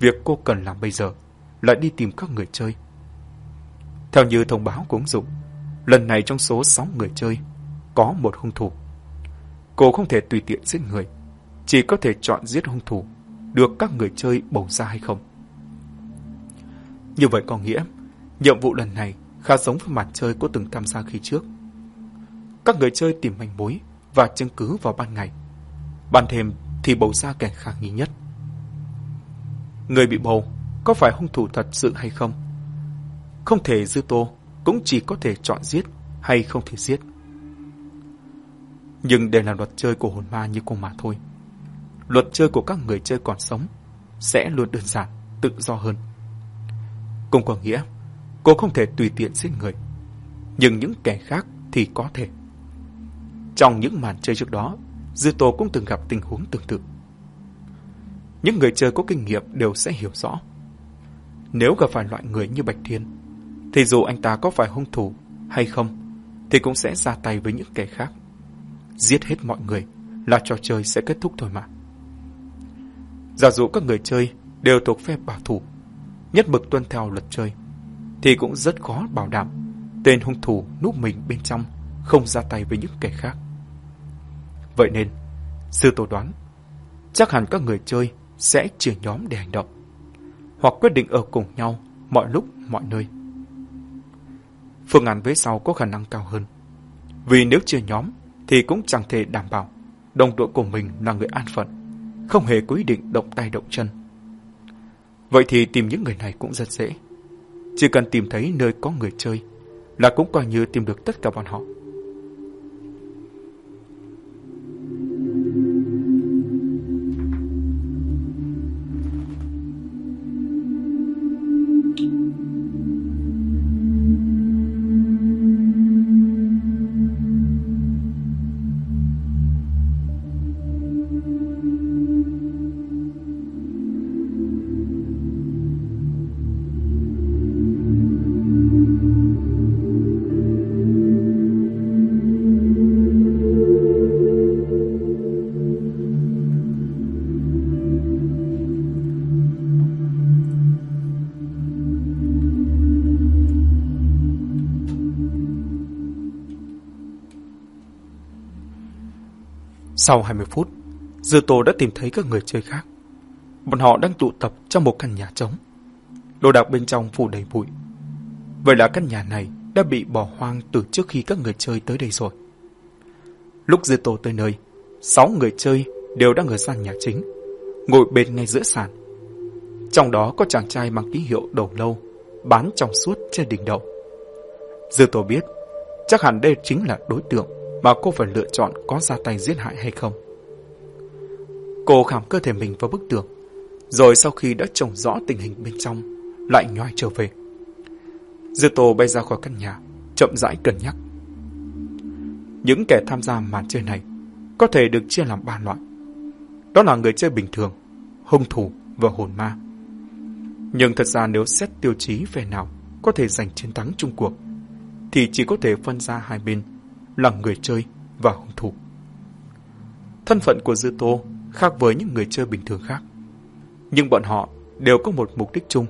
Việc cô cần làm bây giờ là đi tìm các người chơi. Theo như thông báo của ứng dụng, lần này trong số 6 người chơi có một hung thủ. Cô không thể tùy tiện giết người, chỉ có thể chọn giết hung thủ được các người chơi bầu ra hay không. Như vậy có nghĩa, nhiệm vụ lần này khá giống với màn chơi cô từng tham gia khi trước. Các người chơi tìm manh mối và chứng cứ vào ban ngày. Ban thêm thì bầu ra kẻ khả nghi nhất. Người bị bầu có phải hung thủ thật sự hay không? Không thể dư tô, cũng chỉ có thể chọn giết hay không thể giết. Nhưng đây là luật chơi của hồn ma như cô mà thôi. Luật chơi của các người chơi còn sống sẽ luôn đơn giản, tự do hơn. Cũng có nghĩa, cô không thể tùy tiện giết người. Nhưng những kẻ khác thì có thể. Trong những màn chơi trước đó, Dư Tô cũng từng gặp tình huống tương tự. Những người chơi có kinh nghiệm đều sẽ hiểu rõ. Nếu gặp phải loại người như Bạch Thiên, thì dù anh ta có phải hung thủ hay không, thì cũng sẽ ra tay với những kẻ khác. Giết hết mọi người là trò chơi sẽ kết thúc thôi mà. Giả dụ các người chơi đều thuộc phe bảo thủ, nhất mực tuân theo luật chơi, thì cũng rất khó bảo đảm tên hung thủ núp mình bên trong không ra tay với những kẻ khác. Vậy nên, sư tổ đoán, chắc hẳn các người chơi sẽ chia nhóm để hành động, hoặc quyết định ở cùng nhau mọi lúc, mọi nơi. Phương án với sau có khả năng cao hơn, vì nếu chia nhóm thì cũng chẳng thể đảm bảo đồng đội của mình là người an phận, không hề có ý định động tay động chân. Vậy thì tìm những người này cũng rất dễ. Chỉ cần tìm thấy nơi có người chơi là cũng coi như tìm được tất cả bọn họ. Sau 20 phút, Dư Tô đã tìm thấy các người chơi khác. Bọn họ đang tụ tập trong một căn nhà trống. Đồ đạc bên trong phủ đầy bụi. Vậy là căn nhà này đã bị bỏ hoang từ trước khi các người chơi tới đây rồi. Lúc Dư Tô tới nơi, sáu người chơi đều đang ở gian nhà chính, ngồi bên ngay giữa sàn. Trong đó có chàng trai mang ký hiệu đầu lâu, bán trong suốt trên đỉnh đầu. Dư Tô biết, chắc hẳn đây chính là đối tượng mà cô phải lựa chọn có ra tay giết hại hay không. Cô khảm cơ thể mình vào bức tường, rồi sau khi đã trông rõ tình hình bên trong, lại nhoai trở về. Dư Tô bay ra khỏi căn nhà, chậm rãi cân nhắc. Những kẻ tham gia màn chơi này có thể được chia làm ba loại. Đó là người chơi bình thường, hung thủ và hồn ma. Nhưng thật ra nếu xét tiêu chí về nào có thể giành chiến thắng chung cuộc, thì chỉ có thể phân ra hai bên là người chơi và hung thủ. Thân phận của Dư Tô khác với những người chơi bình thường khác. Nhưng bọn họ đều có một mục đích chung,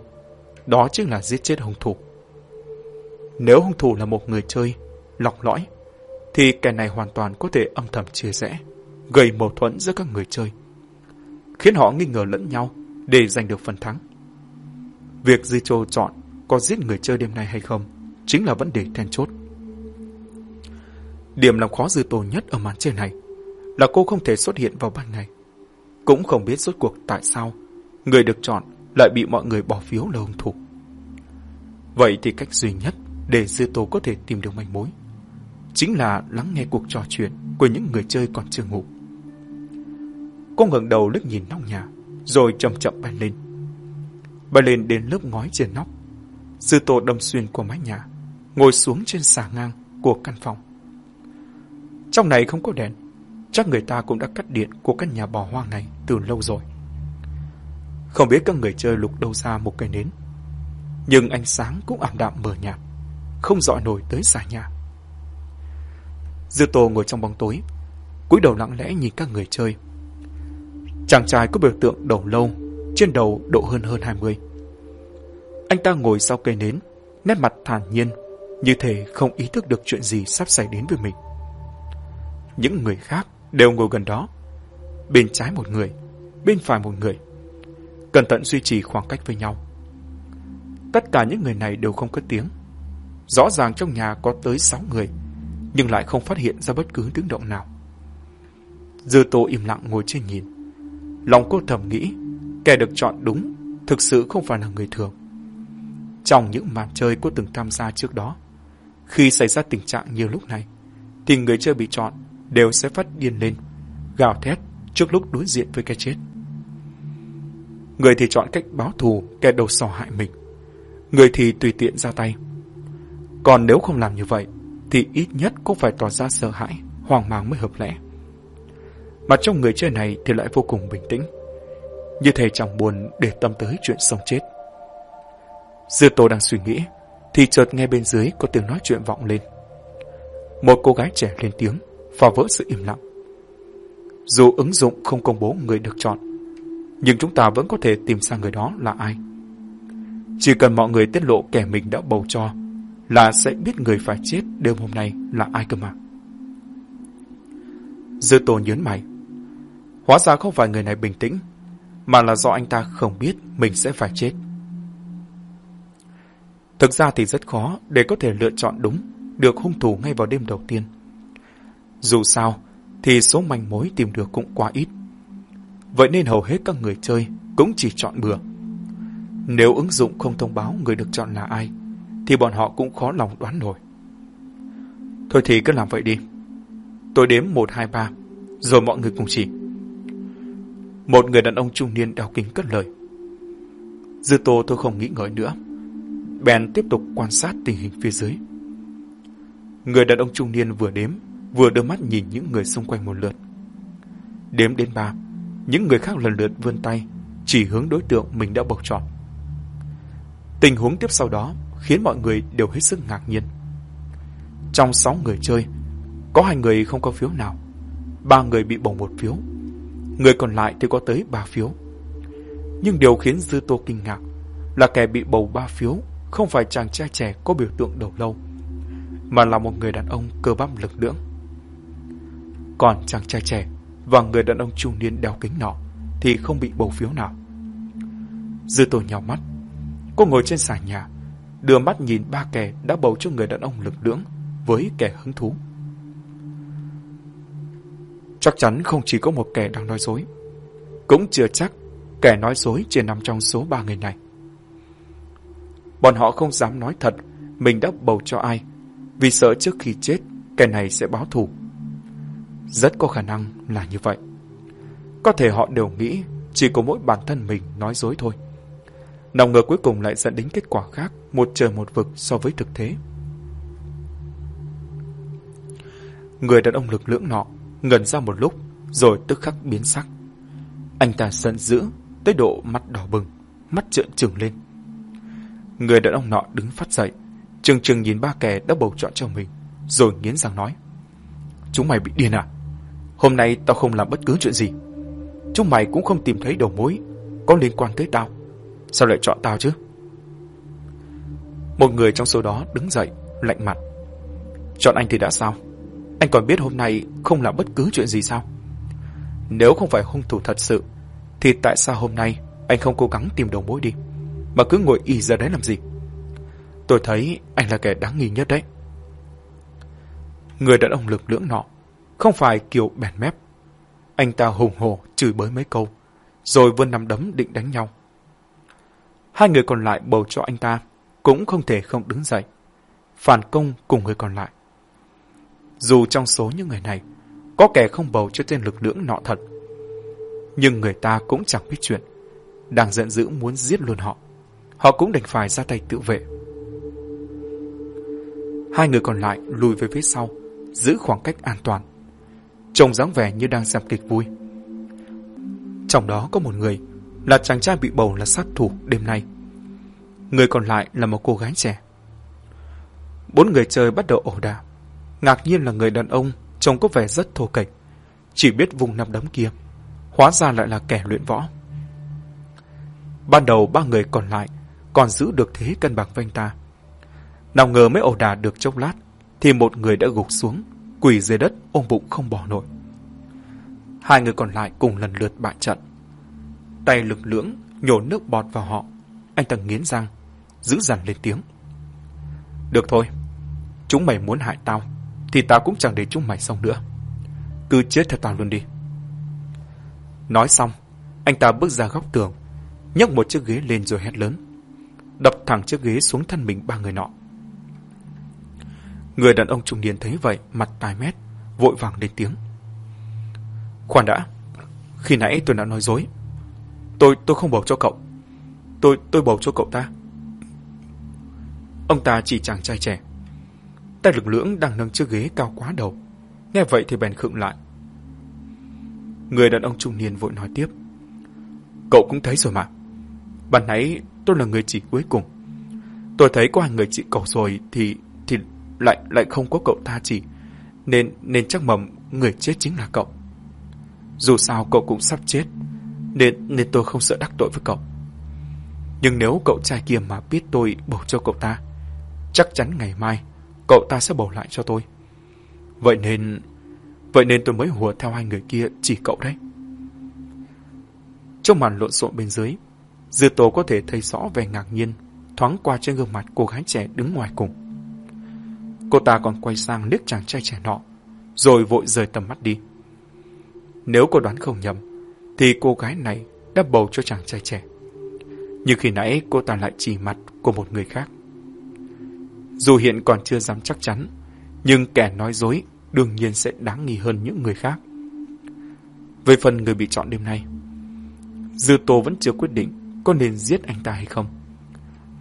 đó chính là giết chết hung thủ. Nếu hung thủ là một người chơi, lọc lõi, thì kẻ này hoàn toàn có thể âm thầm chia rẽ, gây mâu thuẫn giữa các người chơi, khiến họ nghi ngờ lẫn nhau để giành được phần thắng. Việc Di Châu chọn có giết người chơi đêm nay hay không chính là vấn đề then chốt. Điểm làm khó dư tô nhất ở màn chơi này là cô không thể xuất hiện vào ban ngày. Cũng không biết rốt cuộc tại sao người được chọn lại bị mọi người bỏ phiếu là hung thủ. Vậy thì cách duy nhất để dư tô có thể tìm được manh mối chính là lắng nghe cuộc trò chuyện của những người chơi còn chưa ngủ. Cô ngẩng đầu liếc nhìn nóc nhà, rồi chậm chậm bay lên. Bay lên đến lớp ngói trên nóc. Dư tô đâm xuyên qua mái nhà, ngồi xuống trên xà ngang của căn phòng. Trong này không có đèn, chắc người ta cũng đã cắt điện của căn nhà bỏ hoang này từ lâu rồi. Không biết các người chơi lục đâu ra một cây nến, nhưng ánh sáng cũng ảm đạm mờ nhạt, không dọi nổi tới xà nhà. Dư Tô ngồi trong bóng tối, cúi đầu lặng lẽ nhìn các người chơi. Chàng trai có biểu tượng đầu lâu, trên đầu độ hơn hơn 20. Anh ta ngồi sau cây nến, nét mặt thản nhiên, như thể không ý thức được chuyện gì sắp xảy đến với mình. Những người khác đều ngồi gần đó. Bên trái một người, bên phải một người. Cẩn thận duy trì khoảng cách với nhau. Tất cả những người này đều không cất tiếng. Rõ ràng trong nhà có tới 6 người, nhưng lại không phát hiện ra bất cứ tiếng động nào. Dư tô im lặng ngồi trên nhìn. Lòng cô thầm nghĩ, kẻ được chọn đúng, thực sự không phải là người thường. Trong những màn chơi cô từng tham gia trước đó, khi xảy ra tình trạng như lúc này, thì người chơi bị chọn đều sẽ phát điên lên, gào thét trước lúc đối diện với cái chết. Người thì chọn cách báo thù kẻ đầu sò hại mình, người thì tùy tiện ra tay. Còn nếu không làm như vậy, thì ít nhất cũng phải tỏ ra sợ hãi, hoang mang mới hợp lẽ. Mà trong người chơi này thì lại vô cùng bình tĩnh, như thể chẳng buồn để tâm tới chuyện sống chết. Dư Tô đang suy nghĩ, thì chợt nghe bên dưới có tiếng nói chuyện vọng lên. Một cô gái trẻ lên tiếng phá vỡ sự im lặng. Dù ứng dụng không công bố người được chọn, nhưng chúng ta vẫn có thể tìm ra người đó là ai. Chỉ cần mọi người tiết lộ kẻ mình đã bầu cho là sẽ biết người phải chết đêm hôm nay là ai cơ mà. Dư tổ nhớn mày. Hóa ra không phải người này bình tĩnh, mà là do anh ta không biết mình sẽ phải chết. Thực ra thì rất khó để có thể lựa chọn đúng được hung thủ ngay vào đêm đầu tiên. Dù sao, thì số manh mối tìm được cũng quá ít. Vậy nên hầu hết các người chơi cũng chỉ chọn bừa. Nếu ứng dụng không thông báo người được chọn là ai, thì bọn họ cũng khó lòng đoán nổi. Thôi thì cứ làm vậy đi. Tôi đếm 1, 2, 3, rồi mọi người cùng chỉ. Một người đàn ông trung niên đeo kính cất lời. Dư tô tôi không nghĩ ngợi nữa. Bèn tiếp tục quan sát tình hình phía dưới. Người đàn ông trung niên vừa đếm, vừa đưa mắt nhìn những người xung quanh một lượt. Đếm đến ba, những người khác lần lượt vươn tay, chỉ hướng đối tượng mình đã bầu chọn. Tình huống tiếp sau đó khiến mọi người đều hết sức ngạc nhiên. Trong sáu người chơi, có hai người không có phiếu nào, ba người bị bầu một phiếu, người còn lại thì có tới ba phiếu. Nhưng điều khiến Dư Tô kinh ngạc là kẻ bị bầu ba phiếu không phải chàng trai trẻ có biểu tượng đầu lâu, mà là một người đàn ông cơ bắp lực lưỡng. Còn chàng trai trẻ và người đàn ông trung niên đeo kính nọ thì không bị bầu phiếu nào. Dư Tô nhào mắt, cô ngồi trên sàn nhà, đưa mắt nhìn ba kẻ đã bầu cho người đàn ông lực lưỡng với kẻ hứng thú. Chắc chắn không chỉ có một kẻ đang nói dối. Cũng chưa chắc kẻ nói dối chỉ nằm trong số ba người này. Bọn họ không dám nói thật mình đã bầu cho ai, vì sợ trước khi chết kẻ này sẽ báo thù. Rất có khả năng là như vậy. Có thể họ đều nghĩ chỉ có mỗi bản thân mình nói dối thôi. Nòng ngờ cuối cùng lại dẫn đến kết quả khác, một trời một vực so với thực thế. Người đàn ông lực lưỡng nọ ngần ra một lúc, rồi tức khắc biến sắc. Anh ta giận dữ, tới độ mắt đỏ bừng, mắt trợn trừng lên. Người đàn ông nọ đứng phát dậy, trừng trừng nhìn ba kẻ đã bầu chọn cho mình, rồi nghiến răng nói. Chúng mày bị điên à? Hôm nay tao không làm bất cứ chuyện gì. Chúng mày cũng không tìm thấy đầu mối có liên quan tới tao. Sao lại chọn tao chứ? Một người trong số đó đứng dậy, lạnh mặt. Chọn anh thì đã sao? Anh còn biết hôm nay không làm bất cứ chuyện gì sao? Nếu không phải hung thủ thật sự, thì tại sao hôm nay anh không cố gắng tìm đầu mối đi, mà cứ ngồi y ra đấy làm gì? Tôi thấy anh là kẻ đáng nghi nhất đấy. Người đàn ông lực lưỡng nọ, không phải kiểu bèn mép. Anh ta hùng hổ chửi bới mấy câu, rồi vươn nắm đấm định đánh nhau. Hai người còn lại bầu cho anh ta, cũng không thể không đứng dậy. Phản công cùng người còn lại. Dù trong số những người này, có kẻ không bầu cho tên lực lưỡng nọ thật. Nhưng người ta cũng chẳng biết chuyện. Đang giận dữ muốn giết luôn họ. Họ cũng đành phải ra tay tự vệ. Hai người còn lại lùi về phía sau, giữ khoảng cách an toàn. Trông dáng vẻ như đang xem kịch vui. Trong đó có một người là chàng trai bị bầu là sát thủ đêm nay. Người còn lại là một cô gái trẻ. Bốn người chơi bắt đầu ẩu đả. Ngạc nhiên là người đàn ông trông có vẻ rất thô kệch, chỉ biết vùng nằm đấm kia, hóa ra lại là kẻ luyện võ. Ban đầu ba người còn lại còn giữ được thế cân bằng với anh ta. Nào ngờ mới ẩu đả được chốc lát, thì một người đã gục xuống, quỳ dưới đất ôm bụng không bỏ nổi. Hai người còn lại cùng lần lượt bại trận. Tay lực lưỡng nhổ nước bọt vào họ. Anh ta nghiến răng, giữ dằn lên tiếng. Được thôi, chúng mày muốn hại tao, thì tao cũng chẳng để chúng mày xong nữa. Cứ chết theo tao luôn đi. Nói xong, anh ta bước ra góc tường, nhấc một chiếc ghế lên rồi hét lớn. Đập thẳng chiếc ghế xuống thân mình ba người nọ. Người đàn ông trung niên thấy vậy, mặt tai mét, vội vàng lên tiếng. Khoan đã, khi nãy tôi đã nói dối. Tôi, tôi không bầu cho cậu. Tôi, tôi bầu cho cậu ta. Ông ta chỉ chàng trai trẻ. Tay lực lưỡng đang nâng chiếc ghế cao quá đầu. Nghe vậy thì bèn khựng lại. Người đàn ông trung niên vội nói tiếp. Cậu cũng thấy rồi mà. Bạn nãy tôi là người chỉ cuối cùng. Tôi thấy có hai người chị cậu rồi thì thì lại lại không có cậu ta chỉ. Nên nên chắc mầm người chết chính là cậu. Dù sao cậu cũng sắp chết. Nên nên tôi không sợ đắc tội với cậu. Nhưng nếu cậu trai kia mà biết tôi bầu cho cậu ta, chắc chắn ngày mai cậu ta sẽ bầu lại cho tôi. Vậy nên... Vậy nên tôi mới hùa theo hai người kia chỉ cậu đấy. Trong màn lộn xộn bên dưới, Dư Tố có thể thấy rõ vẻ ngạc nhiên thoáng qua trên gương mặt cô gái trẻ đứng ngoài cùng. Cô ta còn quay sang liếc chàng trai trẻ nọ, rồi vội rời tầm mắt đi. Nếu cô đoán không nhầm, thì cô gái này đã bầu cho chàng trai trẻ. Nhưng khi nãy cô ta lại chỉ mặt của một người khác. Dù hiện còn chưa dám chắc chắn, nhưng kẻ nói dối đương nhiên sẽ đáng nghi hơn những người khác. Về phần người bị chọn đêm nay, Dư Tô vẫn chưa quyết định có nên giết anh ta hay không.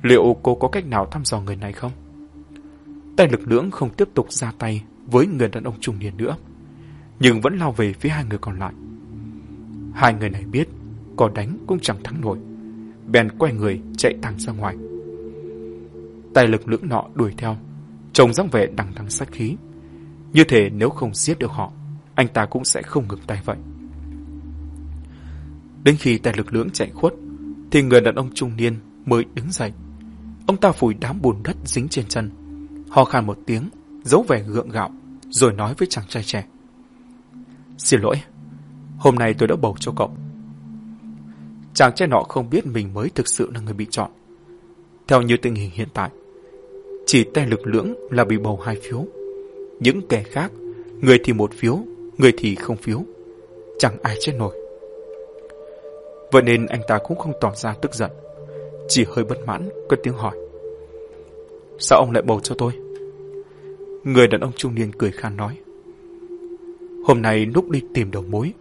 Liệu cô có cách nào thăm dò người này không? Tay lực lưỡng không tiếp tục ra tay với người đàn ông trung niên nữa, nhưng vẫn lao về phía hai người còn lại. Hai người này biết, có đánh cũng chẳng thắng nổi. Bèn quay người chạy thẳng ra ngoài. Tay lực lưỡng nọ đuổi theo, trông dáng vẻ đằng đằng sát khí. Như thể nếu không giết được họ, anh ta cũng sẽ không ngừng tay vậy. Đến khi tay lực lưỡng chạy khuất, thì người đàn ông trung niên mới đứng dậy. Ông ta phủi đám bùn đất dính trên chân, ho khan một tiếng, giấu vẻ gượng gạo, rồi nói với chàng trai trẻ. Xin lỗi, hôm nay tôi đã bầu cho cậu. Chàng trai nọ không biết mình mới thực sự là người bị chọn. Theo như tình hình hiện tại, chỉ tay lực lưỡng là bị bầu hai phiếu. Những kẻ khác, người thì một phiếu, người thì không phiếu. Chẳng ai chết nổi. Vậy nên anh ta cũng không tỏ ra tức giận. Chỉ hơi bất mãn, cất tiếng hỏi. Sao ông lại bầu cho tôi? Người đàn ông trung niên cười khan nói. Hôm nay lúc đi tìm đầu mối,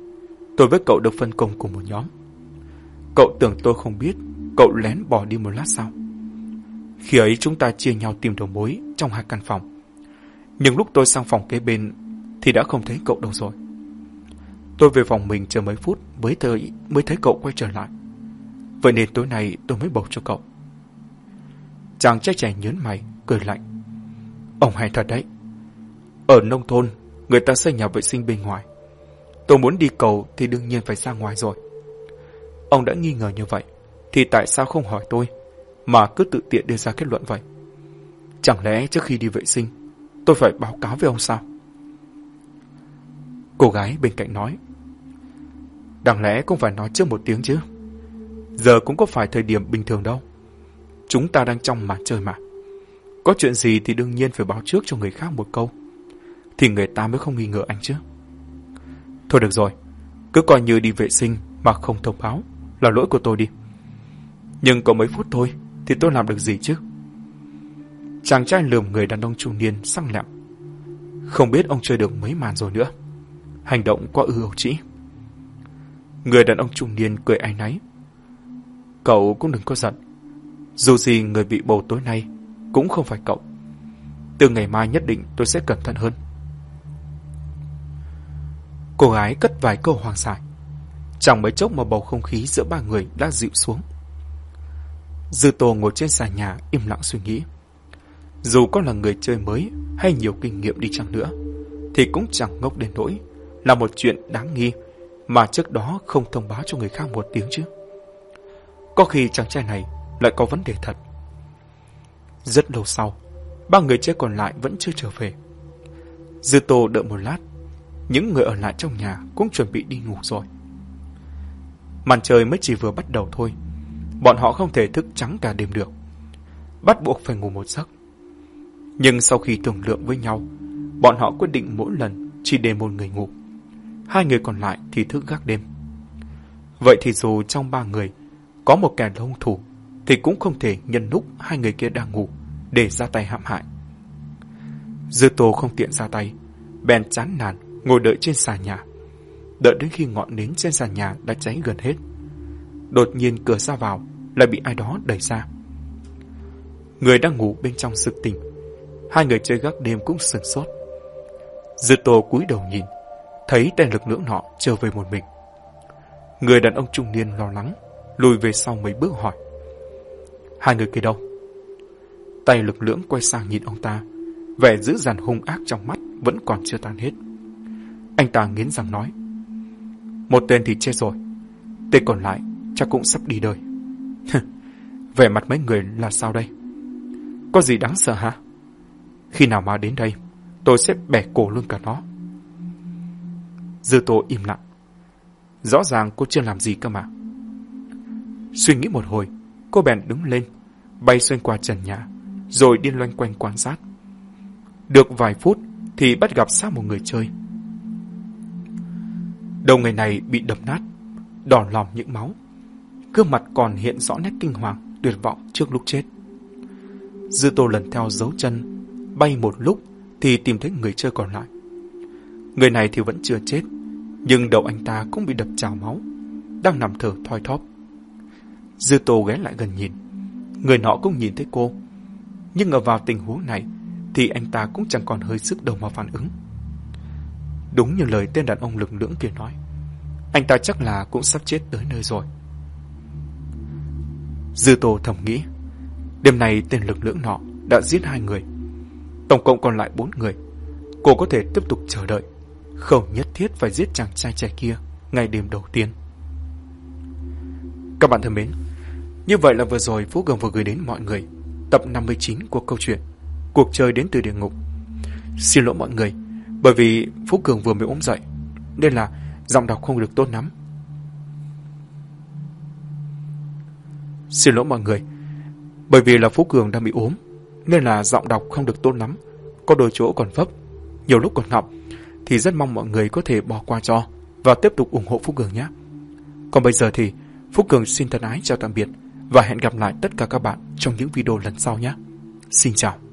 tôi với cậu được phân công cùng một nhóm. Cậu tưởng tôi không biết, cậu lén bỏ đi một lát sau. Khi ấy chúng ta chia nhau tìm đầu mối trong hai căn phòng. Nhưng lúc tôi sang phòng kế bên thì đã không thấy cậu đâu rồi. Tôi về phòng mình chờ mấy phút mới thấy, mới thấy cậu quay trở lại. Vậy nên tối nay tôi mới bầu cho cậu. Chàng trai trẻ nhớn mày, cười lạnh. Ông hay thật đấy. Ở nông thôn, người ta xây nhà vệ sinh bên ngoài. Tôi muốn đi cầu thì đương nhiên phải ra ngoài rồi. Ông đã nghi ngờ như vậy, thì tại sao không hỏi tôi, mà cứ tự tiện đưa ra kết luận vậy? Chẳng lẽ trước khi đi vệ sinh, tôi phải báo cáo với ông sao? Cô gái bên cạnh nói. Đáng lẽ cũng phải nói trước một tiếng chứ. Giờ cũng có phải thời điểm bình thường đâu. Chúng ta đang trong màn chơi mà. Có chuyện gì thì đương nhiên phải báo trước cho người khác một câu. Thì người ta mới không nghi ngờ anh chứ. Thôi được rồi, cứ coi như đi vệ sinh mà không thông báo là lỗi của tôi đi. Nhưng có mấy phút thôi thì tôi làm được gì chứ? Chàng trai lườm người đàn ông trung niên sắc lẹm. Không biết ông chơi được mấy màn rồi nữa. Hành động quá ư ẩu trĩ. Người đàn ông trung niên cười ai náy. Cậu cũng đừng có giận. Dù gì người bị bầu tối nay cũng không phải cậu. Từ ngày mai nhất định tôi sẽ cẩn thận hơn. Cô gái cất vài câu hoàng xài. Chẳng mấy chốc mà bầu không khí giữa ba người đã dịu xuống. Dư Tô ngồi trên sàn nhà im lặng suy nghĩ. Dù có là người chơi mới hay nhiều kinh nghiệm đi chăng nữa, thì cũng chẳng ngốc đến nỗi là một chuyện đáng nghi mà trước đó không thông báo cho người khác một tiếng chứ. Có khi chàng trai này lại có vấn đề thật. Rất lâu sau, ba người chết còn lại vẫn chưa trở về. Dư Tô đợi một lát, những người ở lại trong nhà cũng chuẩn bị đi ngủ rồi. Màn trời mới chỉ vừa bắt đầu thôi, bọn họ không thể thức trắng cả đêm được. Bắt buộc phải ngủ một giấc. Nhưng sau khi thương lượng với nhau, bọn họ quyết định mỗi lần chỉ để một người ngủ. Hai người còn lại thì thức gác đêm. Vậy thì dù trong ba người có một kẻ là hung thủ, thì cũng không thể nhân lúc hai người kia đang ngủ để ra tay hãm hại. Dư Tô không tiện ra tay, bèn chán nản ngồi đợi trên xà nhà. Đợi đến khi ngọn nến trên sàn nhà đã cháy gần hết. Đột nhiên cửa ra vào lại bị ai đó đẩy ra. Người đang ngủ bên trong sực tỉnh. Hai người chơi gác đêm cũng sừng sốt. Dư Tô cúi đầu nhìn, thấy tên lực lượng nọ trở về một mình. Người đàn ông trung niên lo lắng, lùi về sau mấy bước hỏi. Hai người kia đâu? Tay lực lưỡng quay sang nhìn ông ta, vẻ dữ dằn hung ác trong mắt vẫn còn chưa tan hết. Anh ta nghiến răng nói. Một tên thì chết rồi, tên còn lại chắc cũng sắp đi đời. [LAUGHS] Vẻ mặt mấy người là sao đây? Có gì đáng sợ hả? Khi nào mà đến đây, tôi sẽ bẻ cổ luôn cả nó. Dư tô im lặng. Rõ ràng cô chưa làm gì cơ mà. Suy nghĩ một hồi, cô bèn đứng lên, bay xuyên qua trần nhà, rồi đi loanh quanh quan sát. Được vài phút thì bắt gặp xác một người chơi. Đầu người này bị đập nát, đỏ lòm những máu. Gương mặt còn hiện rõ nét kinh hoàng, tuyệt vọng trước lúc chết. Dư tô lần theo dấu chân, bay một lúc thì tìm thấy người chơi còn lại. Người này thì vẫn chưa chết, nhưng đầu anh ta cũng bị đập trào máu, đang nằm thở thoi thóp. Dư tô ghé lại gần nhìn, người nọ cũng nhìn thấy cô. Nhưng ở vào tình huống này thì anh ta cũng chẳng còn hơi sức đâu mà phản ứng. Đúng như lời tên đàn ông lực lưỡng kia nói, anh ta chắc là cũng sắp chết tới nơi rồi. Dư Tô thầm nghĩ, đêm nay tên lực lưỡng nọ đã giết hai người. Tổng cộng còn lại bốn người. Cô có thể tiếp tục chờ đợi, không nhất thiết phải giết chàng trai trẻ kia ngay đêm đầu tiên. Các bạn thân mến, như vậy là vừa rồi Phú Cường vừa gửi đến mọi người tập 59 của câu chuyện Cuộc chơi đến từ địa ngục. Xin lỗi mọi người, bởi vì Phú Cường vừa mới ốm dậy, nên là giọng đọc không được tốt lắm. Xin lỗi mọi người, bởi vì là Phú Cường đang bị ốm, nên là giọng đọc không được tốt lắm, có đôi chỗ còn vấp, nhiều lúc còn ngọng, thì rất mong mọi người có thể bỏ qua cho và tiếp tục ủng hộ Phú Cường nhé. Còn bây giờ thì Phú Cường xin thân ái chào tạm biệt và hẹn gặp lại tất cả các bạn trong những video lần sau nhé. Xin chào.